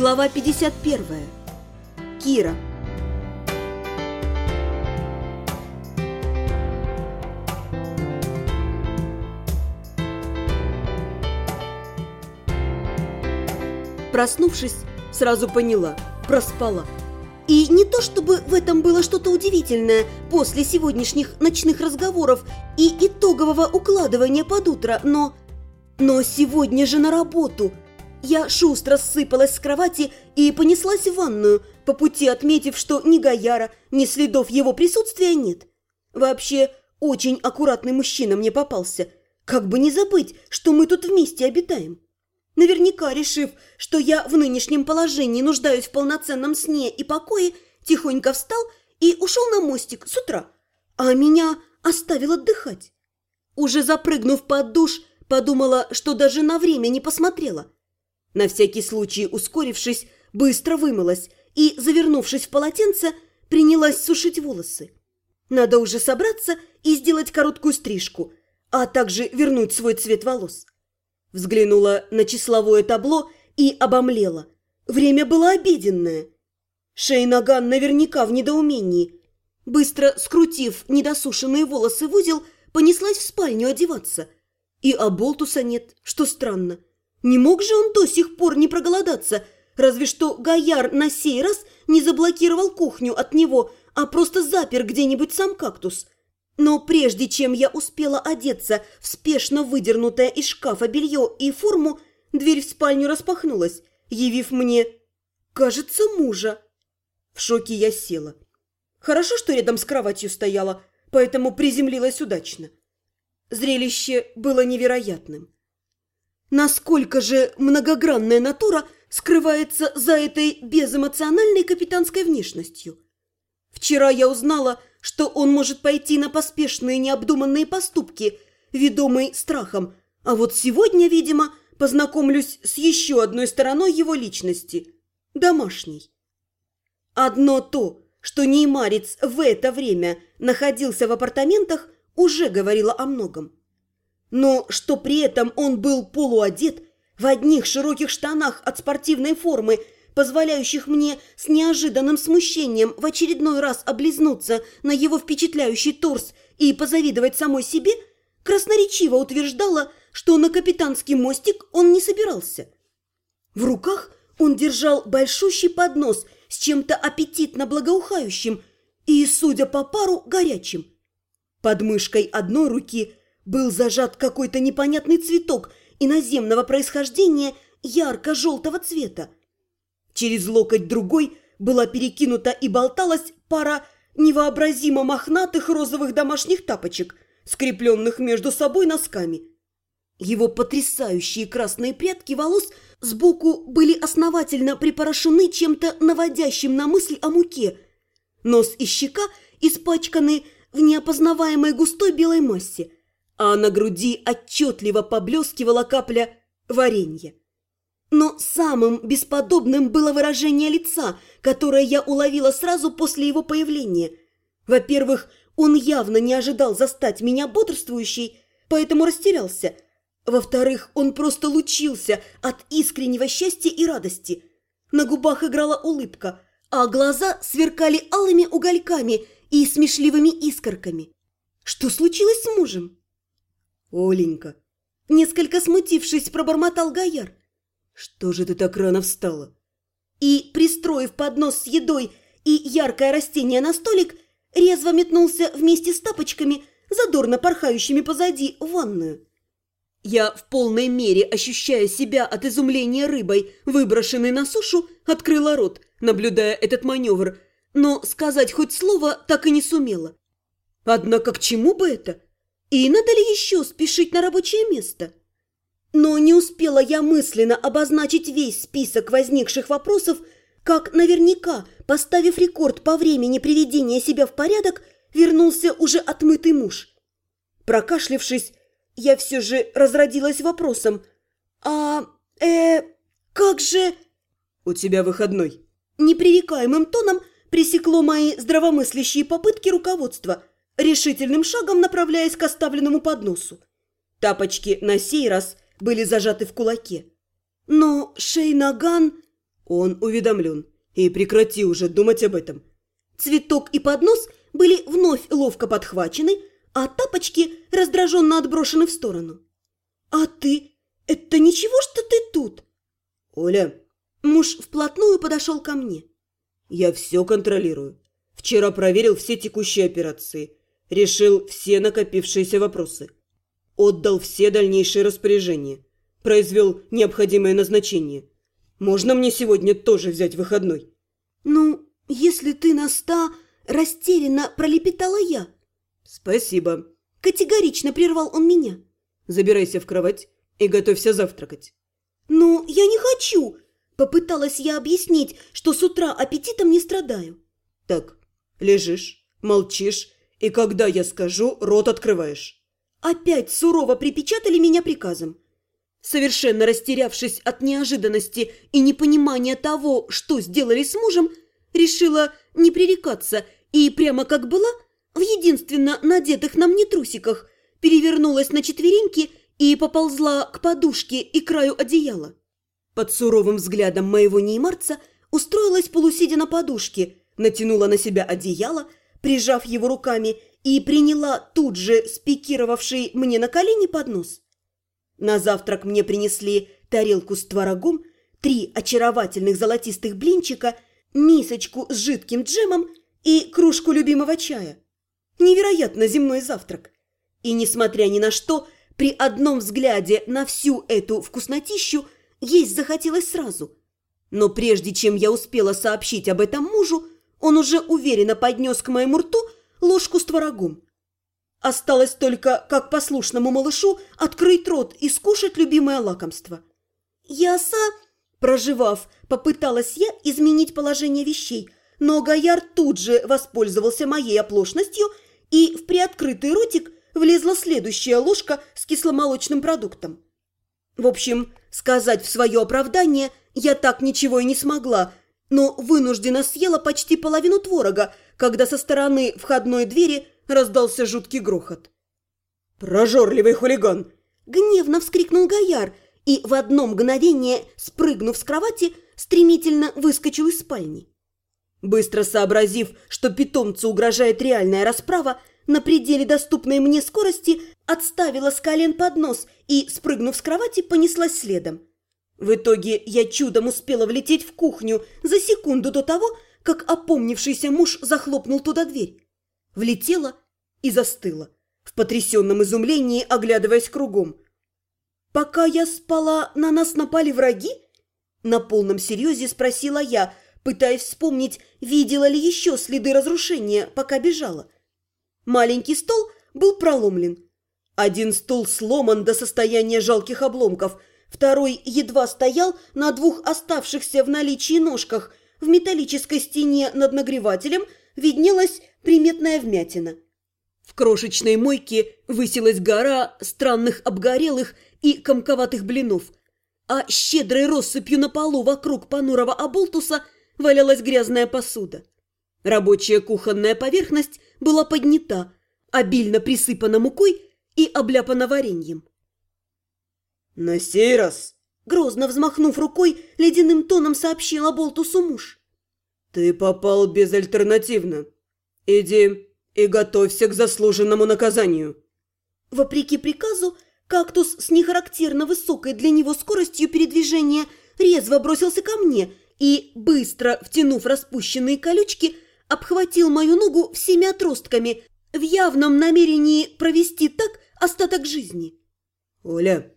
Глава 51. Кира. Проснувшись, сразу поняла – проспала. И не то чтобы в этом было что-то удивительное после сегодняшних ночных разговоров и итогового укладывания под утро, но... Но сегодня же на работу – я шустро ссыпалась с кровати и понеслась в ванную, по пути отметив, что ни Гаяра, ни следов его присутствия нет. Вообще, очень аккуратный мужчина мне попался. Как бы не забыть, что мы тут вместе обитаем. Наверняка, решив, что я в нынешнем положении нуждаюсь в полноценном сне и покое, тихонько встал и ушел на мостик с утра, а меня оставил отдыхать. Уже запрыгнув под душ, подумала, что даже на время не посмотрела – на всякий случай, ускорившись, быстро вымылась и, завернувшись в полотенце, принялась сушить волосы. Надо уже собраться и сделать короткую стрижку, а также вернуть свой цвет волос. Взглянула на числовое табло и обомлела. Время было обеденное. Шейнаган наверняка в недоумении. Быстро скрутив недосушенные волосы в узел, понеслась в спальню одеваться. И оболтуса нет, что странно. Не мог же он до сих пор не проголодаться, разве что Гояр на сей раз не заблокировал кухню от него, а просто запер где-нибудь сам кактус. Но прежде чем я успела одеться в спешно выдернутое из шкафа белье и форму, дверь в спальню распахнулась, явив мне, кажется, мужа. В шоке я села. Хорошо, что рядом с кроватью стояла, поэтому приземлилась удачно. Зрелище было невероятным. Насколько же многогранная натура скрывается за этой безэмоциональной капитанской внешностью? Вчера я узнала, что он может пойти на поспешные необдуманные поступки, ведомый страхом, а вот сегодня, видимо, познакомлюсь с еще одной стороной его личности – домашней. Одно то, что неймарец в это время находился в апартаментах, уже говорило о многом. Но что при этом он был полуодет, в одних широких штанах от спортивной формы, позволяющих мне с неожиданным смущением в очередной раз облизнуться на его впечатляющий торс и позавидовать самой себе, красноречиво утверждала, что на капитанский мостик он не собирался. В руках он держал большущий поднос с чем-то аппетитно благоухающим и, судя по пару, горячим. Под мышкой одной руки – был зажат какой-то непонятный цветок иноземного происхождения ярко-желтого цвета. Через локоть другой была перекинута и болталась пара невообразимо мохнатых розовых домашних тапочек, скрепленных между собой носками. Его потрясающие красные прядки волос сбоку были основательно припорошены чем-то наводящим на мысль о муке. Нос и щека испачканы в неопознаваемой густой белой массе – а на груди отчетливо поблескивала капля варенья. Но самым бесподобным было выражение лица, которое я уловила сразу после его появления. Во-первых, он явно не ожидал застать меня бодрствующей, поэтому растерялся. Во-вторых, он просто лучился от искреннего счастья и радости. На губах играла улыбка, а глаза сверкали алыми угольками и смешливыми искорками. Что случилось с мужем? «Оленька!» Несколько смутившись, пробормотал Гаяр. «Что же ты так рано встала?» И, пристроив поднос с едой и яркое растение на столик, резво метнулся вместе с тапочками, задорно порхающими позади, в ванную. Я, в полной мере ощущая себя от изумления рыбой, выброшенной на сушу, открыла рот, наблюдая этот маневр, но сказать хоть слово так и не сумела. Однако к чему бы это? И надо ли еще спешить на рабочее место? Но не успела я мысленно обозначить весь список возникших вопросов, как наверняка, поставив рекорд по времени приведения себя в порядок, вернулся уже отмытый муж. Прокашлившись, я все же разродилась вопросом. «А... э... как же...» «У тебя выходной». Непререкаемым тоном пресекло мои здравомыслящие попытки руководства – решительным шагом направляясь к оставленному подносу. Тапочки на сей раз были зажаты в кулаке. Но Шейнаган... Он уведомлен. И прекрати уже думать об этом. Цветок и поднос были вновь ловко подхвачены, а тапочки раздраженно отброшены в сторону. «А ты? Это ничего, что ты тут?» «Оля...» Муж вплотную подошел ко мне. «Я все контролирую. Вчера проверил все текущие операции, решил все накопившиеся вопросы, отдал все дальнейшие распоряжения, произвел необходимое назначение. Можно мне сегодня тоже взять выходной?» «Ну, если ты на ста...» Растерянно пролепетала я. «Спасибо». Категорично прервал он меня. «Забирайся в кровать и готовься завтракать». «Но я не хочу!» Попыталась я объяснить, что с утра аппетитом не страдаю. «Так, лежишь, молчишь, и когда я скажу, рот открываешь». Опять сурово припечатали меня приказом. Совершенно растерявшись от неожиданности и непонимания того, что сделали с мужем, решила не пререкаться и, прямо как была, в единственно надетых на мне трусиках, перевернулась на четвереньки и поползла к подушке и краю одеяла. Под суровым взглядом моего неймарца устроилась полусидя на подушке, натянула на себя одеяло, прижав его руками, и приняла тут же спикировавший мне на колени поднос. На завтрак мне принесли тарелку с творогом, три очаровательных золотистых блинчика – мисочку с жидким джемом и кружку любимого чая. Невероятно земной завтрак. И, несмотря ни на что, при одном взгляде на всю эту вкуснотищу есть захотелось сразу. Но прежде чем я успела сообщить об этом мужу, он уже уверенно поднес к моему рту ложку с творогом. Осталось только, как послушному малышу, открыть рот и скушать любимое лакомство. Яса Проживав, попыталась я изменить положение вещей, но Гояр тут же воспользовался моей оплошностью, и в приоткрытый ротик влезла следующая ложка с кисломолочным продуктом. В общем, сказать в свое оправдание я так ничего и не смогла, но вынуждена съела почти половину творога, когда со стороны входной двери раздался жуткий грохот. «Прожорливый хулиган!» – гневно вскрикнул Гояр – и в одно мгновение, спрыгнув с кровати, стремительно выскочил из спальни. Быстро сообразив, что питомцу угрожает реальная расправа, на пределе доступной мне скорости отставила с колен поднос и, спрыгнув с кровати, понеслась следом. В итоге я чудом успела влететь в кухню за секунду до того, как опомнившийся муж захлопнул туда дверь. Влетела и застыла, в потрясенном изумлении оглядываясь кругом – «Пока я спала, на нас напали враги?» На полном серьезе спросила я, пытаясь вспомнить, видела ли еще следы разрушения, пока бежала. Маленький стол был проломлен. Один стул сломан до состояния жалких обломков, второй едва стоял на двух оставшихся в наличии ножках. В металлической стене над нагревателем виднелась приметная вмятина. В крошечной мойке высилась гора странных обгорелых и комковатых блинов, а щедрой россыпью на полу вокруг понурого оболтуса валялась грязная посуда. Рабочая кухонная поверхность была поднята, обильно присыпана мукой и обляпана вареньем. «На сей раз!» Грозно взмахнув рукой, ледяным тоном сообщил Аболтусу муж. «Ты попал безальтернативно. Иди и готовься к заслуженному наказанию». Вопреки приказу, Кактус с нехарактерно высокой для него скоростью передвижения резво бросился ко мне и, быстро втянув распущенные колючки, обхватил мою ногу всеми отростками в явном намерении провести так остаток жизни. «Оля!»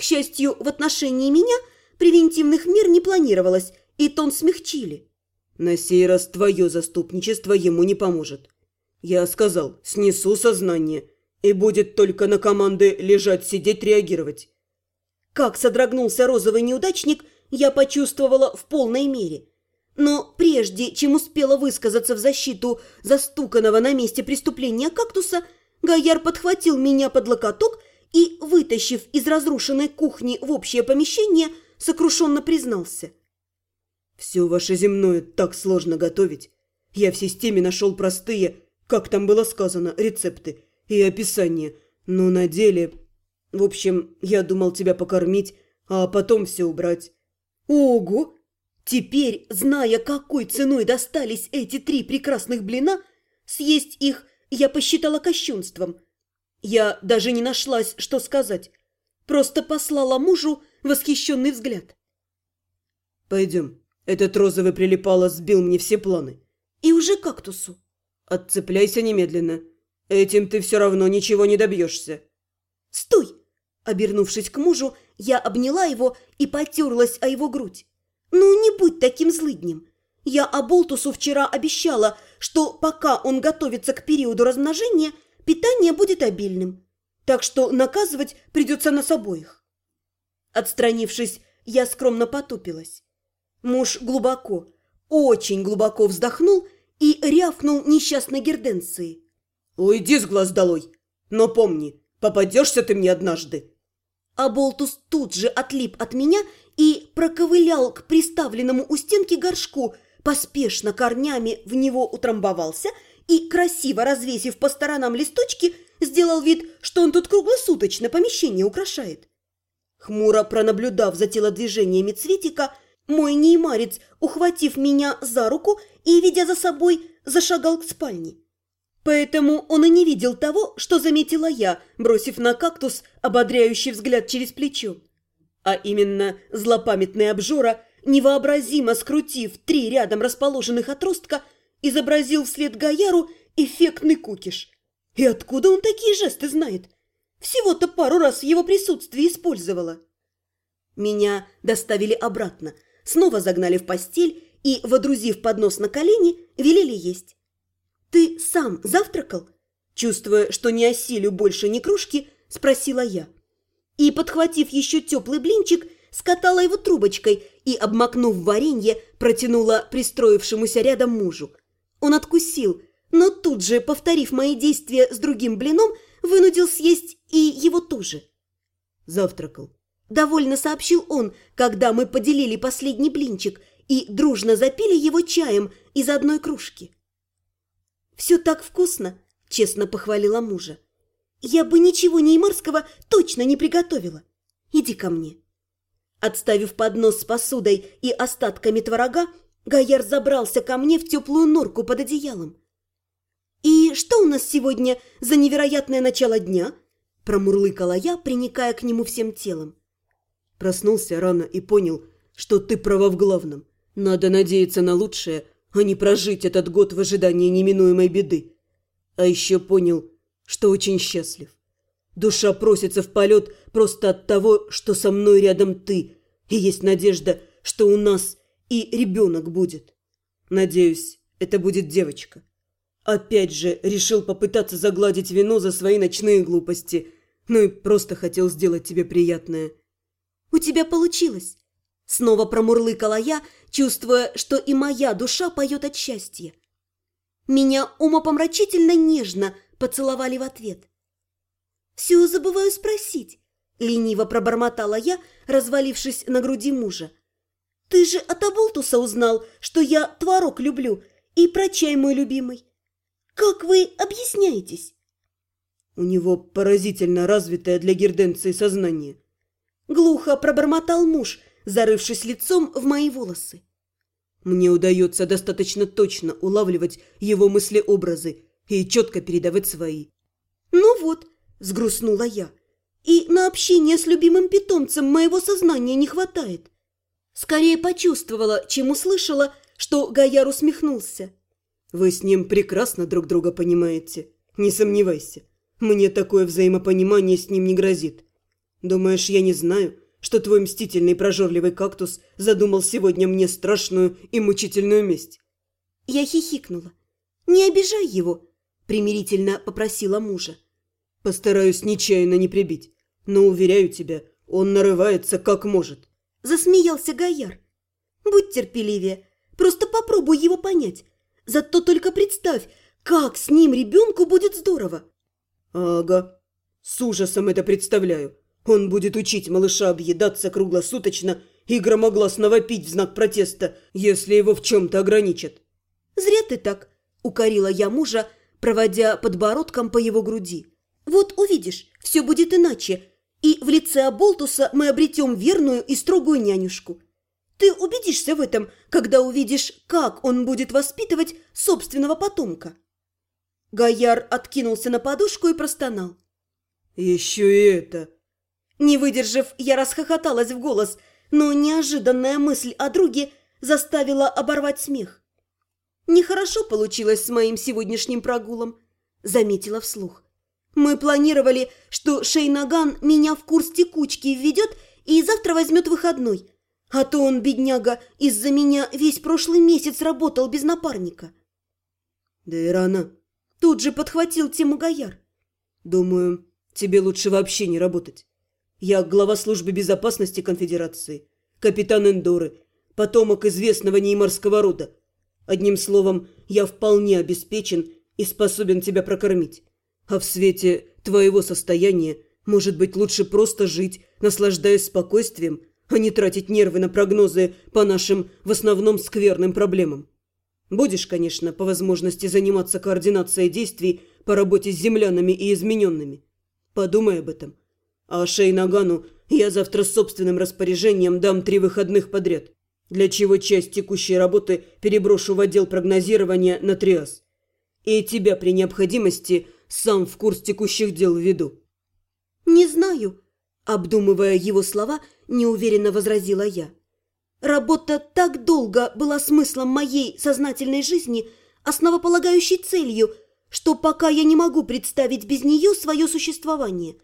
К счастью, в отношении меня превентивных мер не планировалось, и тон смягчили. «На сей раз твое заступничество ему не поможет. Я сказал, снесу сознание» И будет только на команды лежать, сидеть, реагировать. Как содрогнулся розовый неудачник, я почувствовала в полной мере. Но прежде, чем успела высказаться в защиту застуканного на месте преступления кактуса, Гаяр подхватил меня под локоток и, вытащив из разрушенной кухни в общее помещение, сокрушенно признался. «Все ваше земное так сложно готовить. Я в системе нашел простые, как там было сказано, рецепты и описание, но на деле... В общем, я думал тебя покормить, а потом все убрать. Ого! Теперь, зная, какой ценой достались эти три прекрасных блина, съесть их я посчитала кощунством. Я даже не нашлась, что сказать. Просто послала мужу восхищенный взгляд. «Пойдем. Этот розовый прилипало сбил мне все планы». «И уже кактусу». «Отцепляйся немедленно. Этим ты все равно ничего не добьешься». «Стой!» Обернувшись к мужу, я обняла его и потерлась о его грудь. «Ну, не будь таким злыднем. Я Аболтусу вчера обещала, что пока он готовится к периоду размножения, питание будет обильным. Так что наказывать придется нас обоих». Отстранившись, я скромно потупилась. Муж глубоко, очень глубоко вздохнул и рявкнул несчастной герденции. «Уйди с глаз долой! Но помни, попадешься ты мне однажды!» А Болтус тут же отлип от меня и проковылял к приставленному у стенки горшку, поспешно корнями в него утрамбовался и, красиво развесив по сторонам листочки, сделал вид, что он тут круглосуточно помещение украшает. Хмуро пронаблюдав за телодвижениями цветика, мой неймарец, ухватив меня за руку и, ведя за собой, зашагал к спальне. Поэтому он и не видел того, что заметила я, бросив на кактус ободряющий взгляд через плечо. А именно злопамятный обжора, невообразимо скрутив три рядом расположенных отростка, изобразил вслед Гаяру эффектный кукиш. И откуда он такие жесты знает? Всего-то пару раз в его присутствии использовала. Меня доставили обратно – снова загнали в постель и, водрузив поднос на колени, велели есть. «Ты сам завтракал?» Чувствуя, что не осилю больше ни кружки, спросила я. И, подхватив еще теплый блинчик, скатала его трубочкой и, обмакнув варенье, протянула пристроившемуся рядом мужу. Он откусил, но тут же, повторив мои действия с другим блином, вынудил съесть и его тоже. Завтракал. Довольно сообщил он, когда мы поделили последний блинчик и дружно запили его чаем из одной кружки. «Все так вкусно!» – честно похвалила мужа. «Я бы ничего неймарского точно не приготовила. Иди ко мне». Отставив поднос с посудой и остатками творога, Гаяр забрался ко мне в теплую норку под одеялом. «И что у нас сегодня за невероятное начало дня?» – промурлыкала я, приникая к нему всем телом. Проснулся рано и понял, что ты права в главном. Надо надеяться на лучшее, а не прожить этот год в ожидании неминуемой беды. А еще понял, что очень счастлив. Душа просится в полет просто от того, что со мной рядом ты, и есть надежда, что у нас и ребенок будет. Надеюсь, это будет девочка. Опять же, решил попытаться загладить вину за свои ночные глупости, ну и просто хотел сделать тебе приятное. У тебя получилось!» Снова промурлыкала я, чувствуя, что и моя душа поет от счастья. Меня умопомрачительно нежно поцеловали в ответ. «Все забываю спросить», — лениво пробормотала я, развалившись на груди мужа. «Ты же от Аболтуса узнал, что я творог люблю и про чай мой любимый. Как вы объясняетесь?» У него поразительно развитое для герденции сознание. Глухо пробормотал муж, зарывшись лицом в мои волосы. Мне удается достаточно точно улавливать его мыслеобразы и четко передавать свои. «Ну вот», – сгрустнула я, – «и на общение с любимым питомцем моего сознания не хватает». Скорее почувствовала, чем услышала, что Гаяр усмехнулся. «Вы с ним прекрасно друг друга понимаете, не сомневайся. Мне такое взаимопонимание с ним не грозит. Думаешь, я не знаю, что твой мстительный прожорливый кактус задумал сегодня мне страшную и мучительную месть?» Я хихикнула. «Не обижай его», – примирительно попросила мужа. «Постараюсь нечаянно не прибить, но, уверяю тебя, он нарывается как может». Засмеялся Гаяр. «Будь терпеливее, просто попробуй его понять. Зато только представь, как с ним ребенку будет здорово». «Ага, с ужасом это представляю. Он будет учить малыша объедаться круглосуточно и громогласно вопить в знак протеста, если его в чем-то ограничат. «Зря ты так», – укорила я мужа, проводя подбородком по его груди. «Вот увидишь, все будет иначе, и в лице Аболтуса мы обретем верную и строгую нянюшку. Ты убедишься в этом, когда увидишь, как он будет воспитывать собственного потомка. Гояр откинулся на подушку и простонал. «Еще и это!» Не выдержав, я расхохоталась в голос, но неожиданная мысль о друге заставила оборвать смех. «Нехорошо получилось с моим сегодняшним прогулом», — заметила вслух. «Мы планировали, что Шейнаган меня в курс текучки введет и завтра возьмет выходной, а то он, бедняга, из-за меня весь прошлый месяц работал без напарника». «Да и рано», Тут же подхватил тему Гояр. «Думаю, тебе лучше вообще не работать. Я глава службы безопасности конфедерации, капитан Эндоры, потомок известного неймарского рода. Одним словом, я вполне обеспечен и способен тебя прокормить. А в свете твоего состояния, может быть, лучше просто жить, наслаждаясь спокойствием, а не тратить нервы на прогнозы по нашим в основном скверным проблемам. Будешь, конечно, по возможности заниматься координацией действий по работе с землянами и измененными. Подумай об этом. А Шейнагану я завтра с собственным распоряжением дам три выходных подряд, для чего часть текущей работы переброшу в отдел прогнозирования на Триас. И тебя при необходимости сам в курс текущих дел введу. «Не знаю», – обдумывая его слова, неуверенно возразила я. Работа так долго была смыслом моей сознательной жизни, основополагающей целью, что пока я не могу представить без нее свое существование.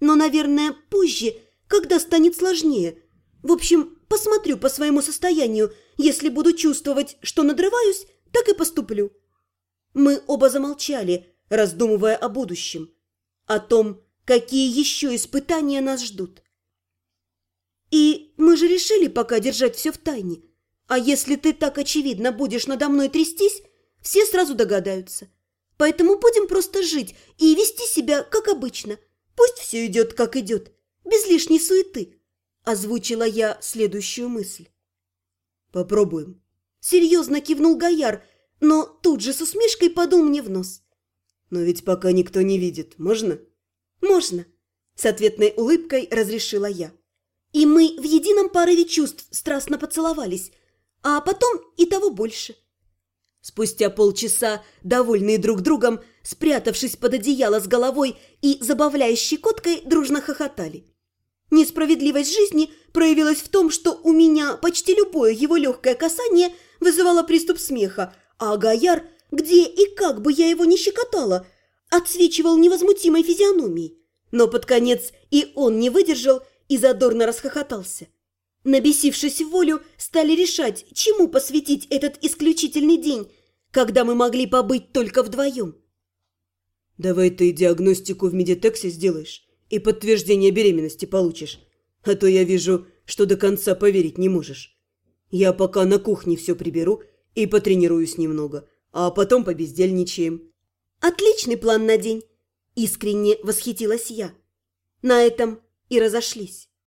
Но, наверное, позже, когда станет сложнее. В общем, посмотрю по своему состоянию. Если буду чувствовать, что надрываюсь, так и поступлю. Мы оба замолчали, раздумывая о будущем. О том, какие еще испытания нас ждут. И мы же решили пока держать все в тайне. А если ты так очевидно будешь надо мной трястись, все сразу догадаются. Поэтому будем просто жить и вести себя, как обычно. Пусть все идет, как идет, без лишней суеты. Озвучила я следующую мысль. Попробуем. Серьезно кивнул Гояр, но тут же с усмешкой подул мне в нос. Но ведь пока никто не видит, можно? Можно. С ответной улыбкой разрешила я. И мы в едином порыве чувств страстно поцеловались, а потом и того больше. Спустя полчаса, довольные друг другом, спрятавшись под одеяло с головой и забавляясь щекоткой, дружно хохотали. Несправедливость жизни проявилась в том, что у меня почти любое его легкое касание вызывало приступ смеха, а Гаяр, где и как бы я его не щекотала, отсвечивал невозмутимой физиономией. Но под конец и он не выдержал и задорно расхохотался. Набесившись в волю, стали решать, чему посвятить этот исключительный день, когда мы могли побыть только вдвоем. «Давай ты диагностику в Медитексе сделаешь и подтверждение беременности получишь, а то я вижу, что до конца поверить не можешь. Я пока на кухне все приберу и потренируюсь немного, а потом побездельничаем». «Отличный план на день!» – искренне восхитилась я. На этом и разошлись.